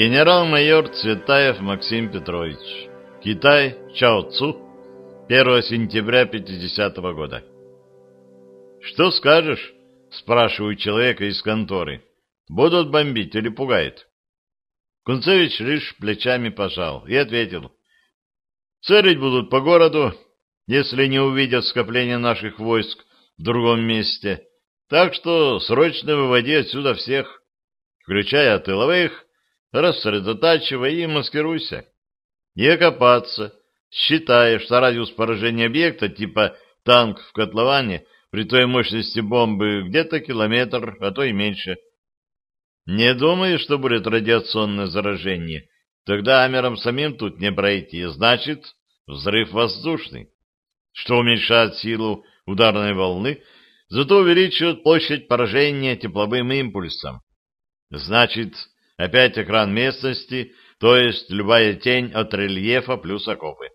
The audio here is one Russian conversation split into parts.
Генерал-майор Цветаев Максим Петрович. Китай, Чао Цу, 1 сентября 50 -го года. «Что скажешь?» — спрашиваю человека из конторы. «Будут бомбить или пугает?» Кунцевич лишь плечами пожал и ответил. «Целить будут по городу, если не увидят скопление наших войск в другом месте. Так что срочно выводи отсюда всех, включая тыловых, рассредотачивай и маскируйся. И окопаться, считая, что радиус поражения объекта типа танк в котловане при той мощности бомбы где-то километр, а то и меньше. Не думаю, что будет радиационное заражение. Тогда амерам самим тут не пройти. Значит, взрыв воздушный, что уменьшает силу ударной волны, зато увеличивает площадь поражения тепловым импульсом. Значит, опять экран местности, то есть любая тень от рельефа плюс окопы.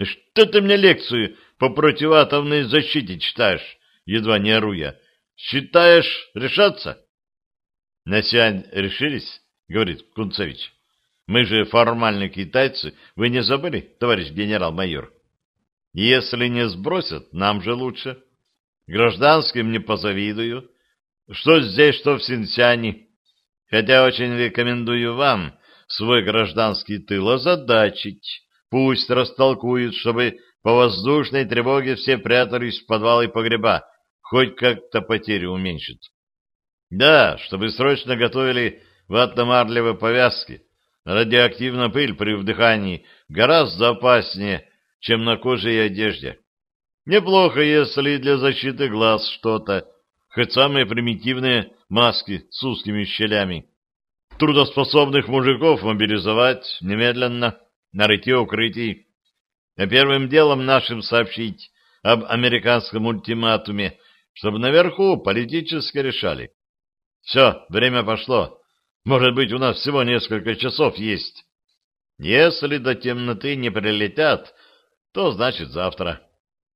Что ты мне лекцию по противоатомной защите читаешь? Едва не ору я. Считаешь решаться? На решились? Говорит Кунцевич. Мы же формально китайцы. Вы не забыли, товарищ генерал-майор? Если не сбросят, нам же лучше. Гражданским не позавидую. Что здесь, что в Синсяне. Хотя очень рекомендую вам свой гражданский тыл озадачить Пусть растолкуют, чтобы по воздушной тревоге все прятались в подвалы и погреба, хоть как-то потери уменьшит. Да, чтобы срочно готовили ватно-марлевые повязки. Радиоактивная пыль при вдыхании гораздо опаснее, чем на коже и одежде. Неплохо, если для защиты глаз что-то, хоть самые примитивные маски с узкими щелями. Трудоспособных мужиков мобилизовать немедленно на рытье укрытий, а первым делом нашим сообщить об американском ультиматуме, чтобы наверху политически решали. Все, время пошло. Может быть, у нас всего несколько часов есть. Если до темноты не прилетят, то значит завтра.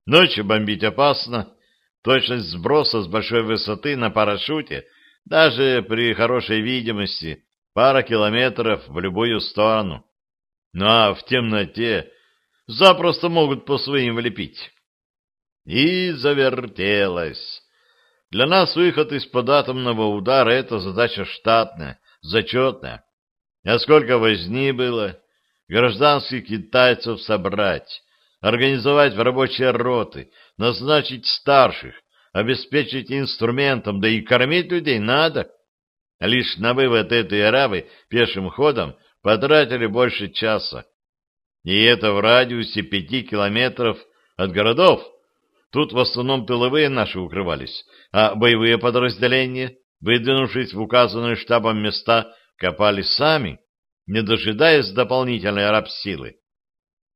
Ночью бомбить опасно. Точность сброса с большой высоты на парашюте, даже при хорошей видимости, пара километров в любую сторону. Ну а в темноте запросто могут по своим влепить. И завертелось. Для нас выход из-под атомного удара — это задача штатная, зачетная. А сколько возни было? Гражданских китайцев собрать, организовать в рабочие роты, назначить старших, обеспечить инструментом, да и кормить людей надо. Лишь на вывод этой арабы пешим ходом потратили больше часа. И это в радиусе пяти километров от городов. Тут в основном тыловые наши укрывались, а боевые подразделения, выдвинувшись в указанные штабом места, копали сами, не дожидаясь дополнительной арабсилы.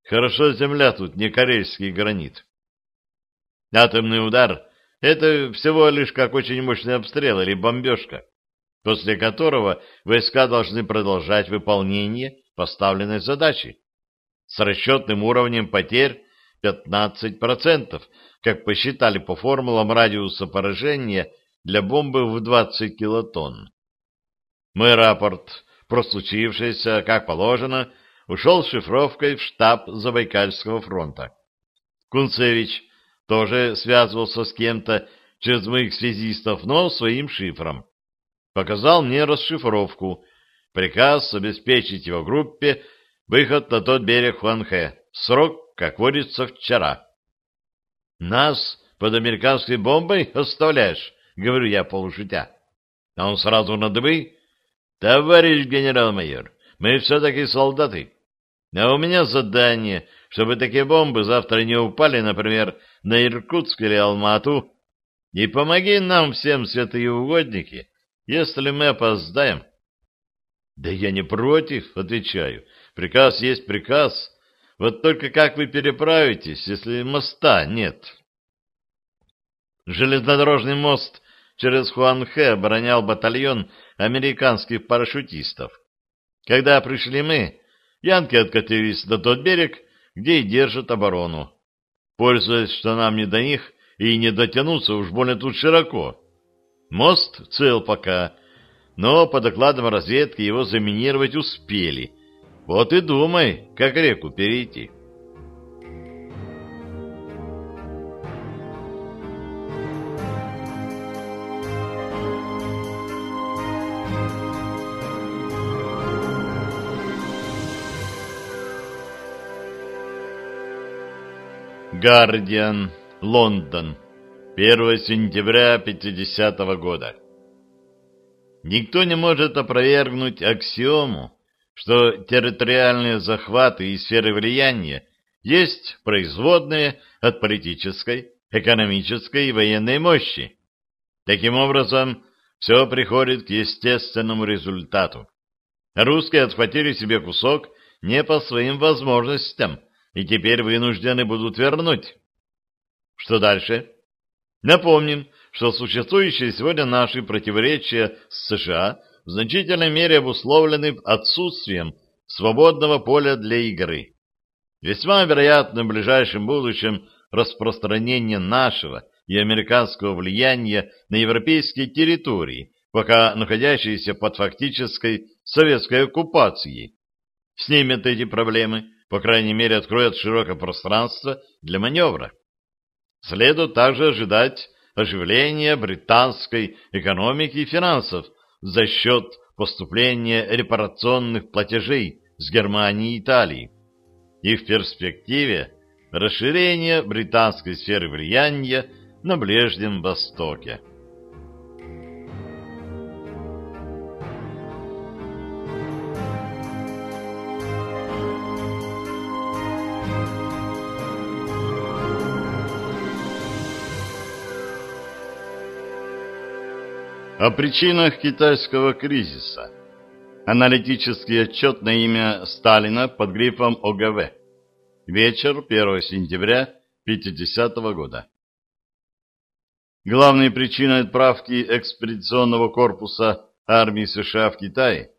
Хорошо земля тут не карельский гранит. Атомный удар — это всего лишь как очень мощный обстрел или бомбежка после которого войска должны продолжать выполнение поставленной задачи с расчетным уровнем потерь 15%, как посчитали по формулам радиуса поражения для бомбы в 20 килотонн. Мой рапорт, про как положено, ушел с шифровкой в штаб Забайкальского фронта. Кунцевич тоже связывался с кем-то через моих связистов, но своим шифром показал мне расшифровку, приказ обеспечить его группе выход на тот берег Хуанхэ. Срок, как водится, вчера. «Нас под американской бомбой оставляешь?» — говорю я полушутя. А он сразу на дыбы. «Товарищ генерал-майор, мы все-таки солдаты. А у меня задание, чтобы такие бомбы завтра не упали, например, на Иркутск или Алмату. И помоги нам всем, святые угодники, если мы опоздаем... Да я не против, отвечаю. Приказ есть приказ. Вот только как вы переправитесь, если моста нет? Железнодорожный мост через Хуанхэ оборонял батальон американских парашютистов. Когда пришли мы, янки откатились на тот берег, где и держат оборону. Пользуясь, что нам не до них, и не дотянуться уж больно тут широко. Мост цел пока, но по докладам разведки его заминировать успели. Вот и думай, как реку перейти. Гардиан, Лондон, 1 сентября 50 -го года. Никто не может опровергнуть аксиому, что территориальные захваты и сферы влияния есть производные от политической, экономической и военной мощи. Таким образом, все приходит к естественному результату. Русские отхватили себе кусок не по своим возможностям и теперь вынуждены будут вернуть. Что дальше? Напомним, что существующие сегодня наши противоречия с США в значительной мере обусловлены отсутствием свободного поля для игры. Весьма вероятно в ближайшем будущем распространение нашего и американского влияния на европейские территории, пока находящиеся под фактической советской оккупацией. Снимет эти проблемы, по крайней мере откроет широкое пространство для маневра. Следует также ожидать оживления британской экономики и финансов за счет поступления репарационных платежей с Германии и Италии и в перспективе расширения британской сферы влияния на Ближнем Востоке. О причинах китайского кризиса. Аналитический отчет на имя Сталина под грифом ОГВ. Вечер 1 сентября 50 года. Главной причиной отправки экспедиционного корпуса армии США в Китай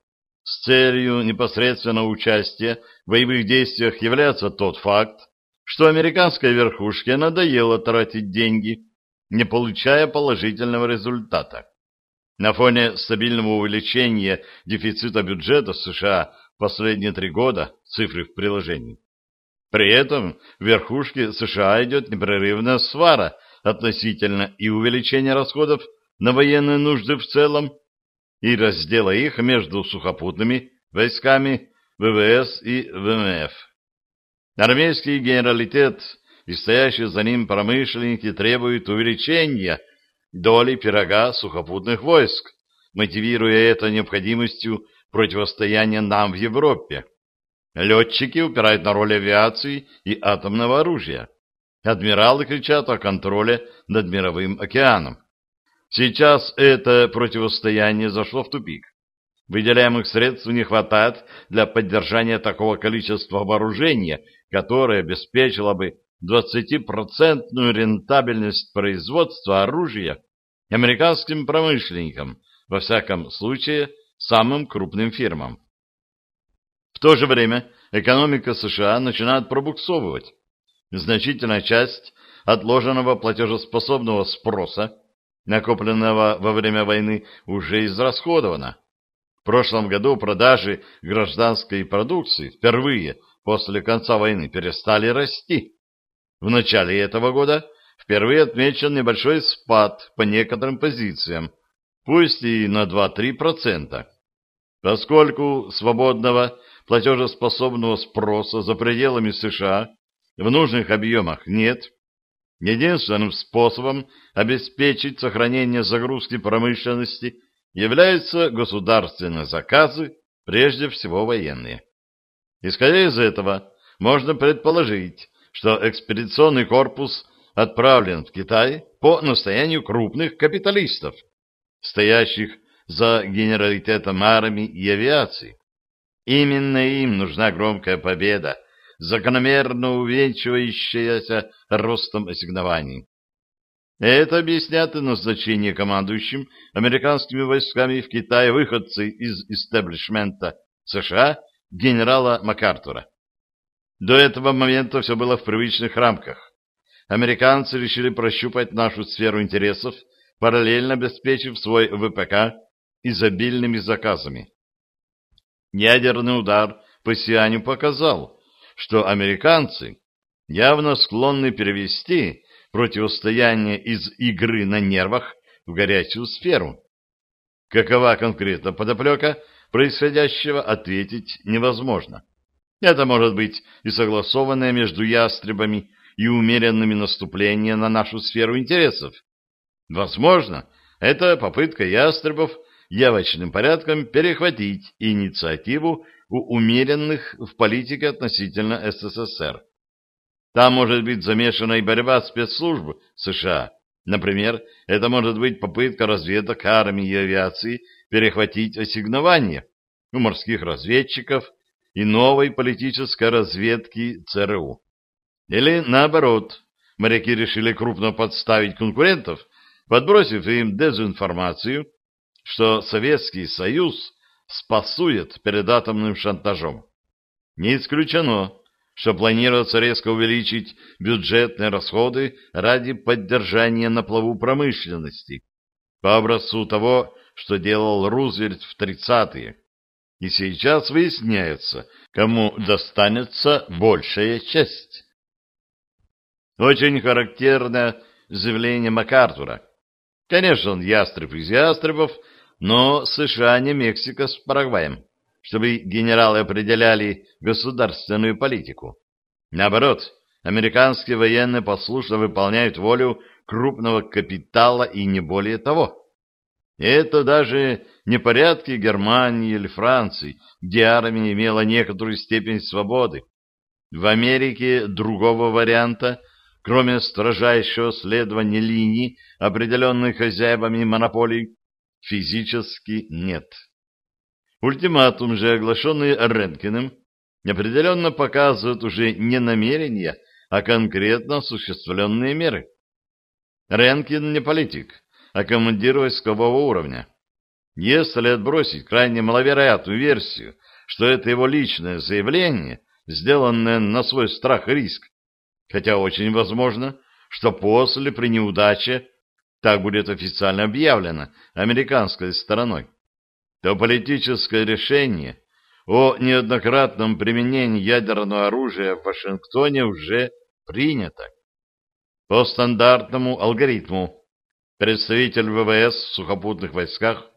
с целью непосредственного участия в боевых действиях является тот факт, что американской верхушке надоело тратить деньги, не получая положительного результата. На фоне стабильного увеличения дефицита бюджета США последние три года, цифры в приложении. При этом в верхушке США идет непрерывная свара относительно и увеличения расходов на военные нужды в целом, и раздела их между сухопутными войсками ВВС и ВМФ. Армейский генералитет и стоящие за ним промышленники требуют увеличения доли пирога сухопутных войск, мотивируя это необходимостью противостояния нам в Европе. Летчики упирают на роль авиации и атомного оружия. Адмиралы кричат о контроле над мировым океаном. Сейчас это противостояние зашло в тупик. Выделяемых средств не хватает для поддержания такого количества вооружения, которое обеспечило бы 20% рентабельность производства оружия американским промышленникам, во всяком случае, самым крупным фирмам. В то же время экономика США начинает пробуксовывать. Значительная часть отложенного платежеспособного спроса, накопленного во время войны, уже израсходована. В прошлом году продажи гражданской продукции впервые после конца войны перестали расти. В начале этого года впервые отмечен небольшой спад по некоторым позициям, пусть и на 2-3%. Поскольку свободного платежеспособного спроса за пределами США в нужных объемах нет, единственным способом обеспечить сохранение загрузки промышленности являются государственные заказы, прежде всего военные. Исходя из этого, можно предположить, что экспедиционный корпус отправлен в Китай по настоянию крупных капиталистов, стоящих за генералитетом армии и авиации. Именно им нужна громкая победа, закономерно увенчивающаяся ростом ассигнований. Это объяснят и назначение командующим американскими войсками в Китае выходцы из истеблишмента США генерала МакАртура. До этого момента все было в привычных рамках. Американцы решили прощупать нашу сферу интересов, параллельно обеспечив свой ВПК изобильными заказами. Ядерный удар по Сианю показал, что американцы явно склонны перевести противостояние из игры на нервах в горячую сферу. Какова конкретно подоплека происходящего, ответить невозможно. Это может быть и согласованное между ястребами и умеренными наступления на нашу сферу интересов. Возможно, это попытка ястребов явочным порядком перехватить инициативу у умеренных в политике относительно СССР. Там может быть замешана и борьба спецслужб США. Например, это может быть попытка разведок армии и авиации перехватить ассигнования у морских разведчиков и новой политической разведки ЦРУ. Или наоборот, моряки решили крупно подставить конкурентов, подбросив им дезинформацию, что Советский Союз спасует перед атомным шантажом. Не исключено, что планируется резко увеличить бюджетные расходы ради поддержания на плаву промышленности, по образцу того, что делал Рузвельт в 30-е. И сейчас выясняется, кому достанется большая часть. Очень характерно заявление МакАртура. Конечно, он ястреб из ястребов, но США не Мексика с Парагваем, чтобы генералы определяли государственную политику. Наоборот, американские военные послушно выполняют волю крупного капитала и не более того. Это даже не порядки Германии или Франции, где армия имела некоторую степень свободы. В Америке другого варианта кроме строжайшего следования линий, определенных хозяевами монополий, физически нет. Ультиматум же, оглашенный Ренкиным, определенно показывает уже не намерения, а конкретно осуществленные меры. Ренкин не политик, а командир войскового уровня. Если отбросить крайне маловероятную версию, что это его личное заявление, сделанное на свой страх и риск, хотя очень возможно, что после при неудаче так будет официально объявлено американской стороной, то политическое решение о неоднократном применении ядерного оружия в Вашингтоне уже принято. По стандартному алгоритму представитель ВВС в сухопутных войсках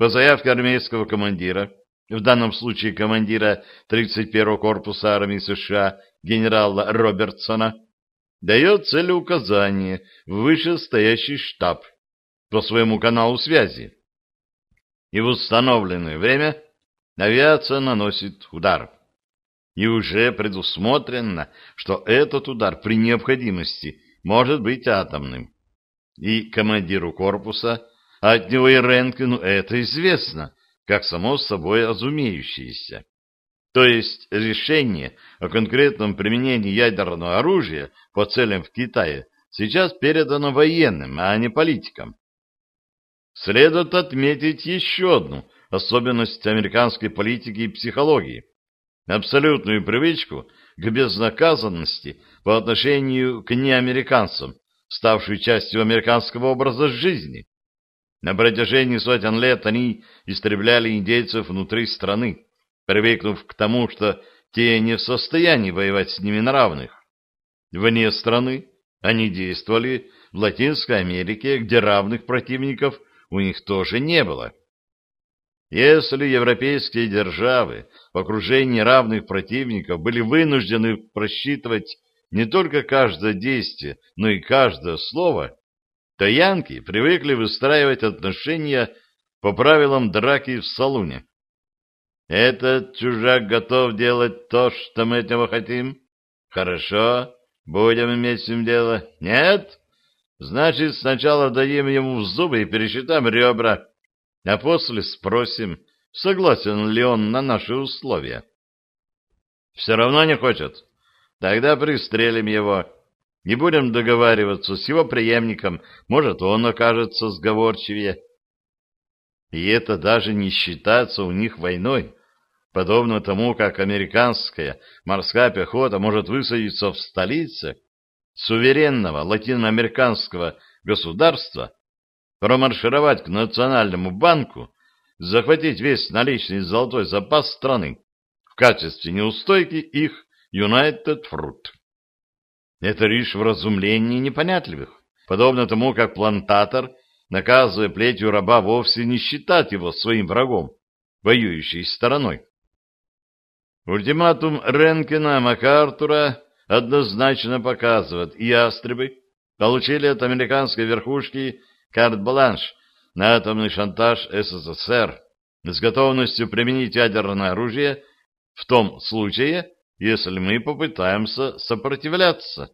по заявке армейского командира, в данном случае командира 31-го корпуса армии США генерала Робертсона, дает целеуказание в вышестоящий штаб по своему каналу связи. И в установленное время авиация наносит удар. И уже предусмотрено, что этот удар при необходимости может быть атомным. И командиру корпуса, а от него и Ренкину это известно, как само собой разумеющееся. То есть решение о конкретном применении ядерного оружия по целям в Китае сейчас передано военным, а не политикам. Следует отметить еще одну особенность американской политики и психологии – абсолютную привычку к безнаказанности по отношению к неамериканцам, ставшую частью американского образа жизни. На протяжении сотен лет они истребляли индейцев внутри страны, привыкнув к тому, что те не в состоянии воевать с ними на равных. Вне страны они действовали в Латинской Америке, где равных противников у них тоже не было. Если европейские державы в окружении равных противников были вынуждены просчитывать не только каждое действие, но и каждое слово, то янки привыкли выстраивать отношения по правилам драки в салуне. Этот чужак готов делать то, что мы от него хотим? Хорошо, будем иметь с ним дело. Нет? Значит, сначала дадим ему в зубы и пересчитаем ребра, а после спросим, согласен ли он на наши условия. Все равно не хочет. Тогда пристрелим его. Не будем договариваться с его преемником, может, он окажется сговорчивее. И это даже не считается у них войной подобно тому, как американская морская пехота может высадиться в столице суверенного латиноамериканского государства, промаршировать к Национальному банку, захватить весь наличный золотой запас страны в качестве неустойки их United Fruit. Это лишь вразумление непонятливых, подобно тому, как плантатор, наказывая плетью раба, вовсе не считает его своим врагом, воюющей стороной. Ультиматум Ренкина МакАртура однозначно показывает, и ястребы получили от американской верхушки карт-бланш на атомный шантаж СССР с готовностью применить ядерное оружие в том случае, если мы попытаемся сопротивляться.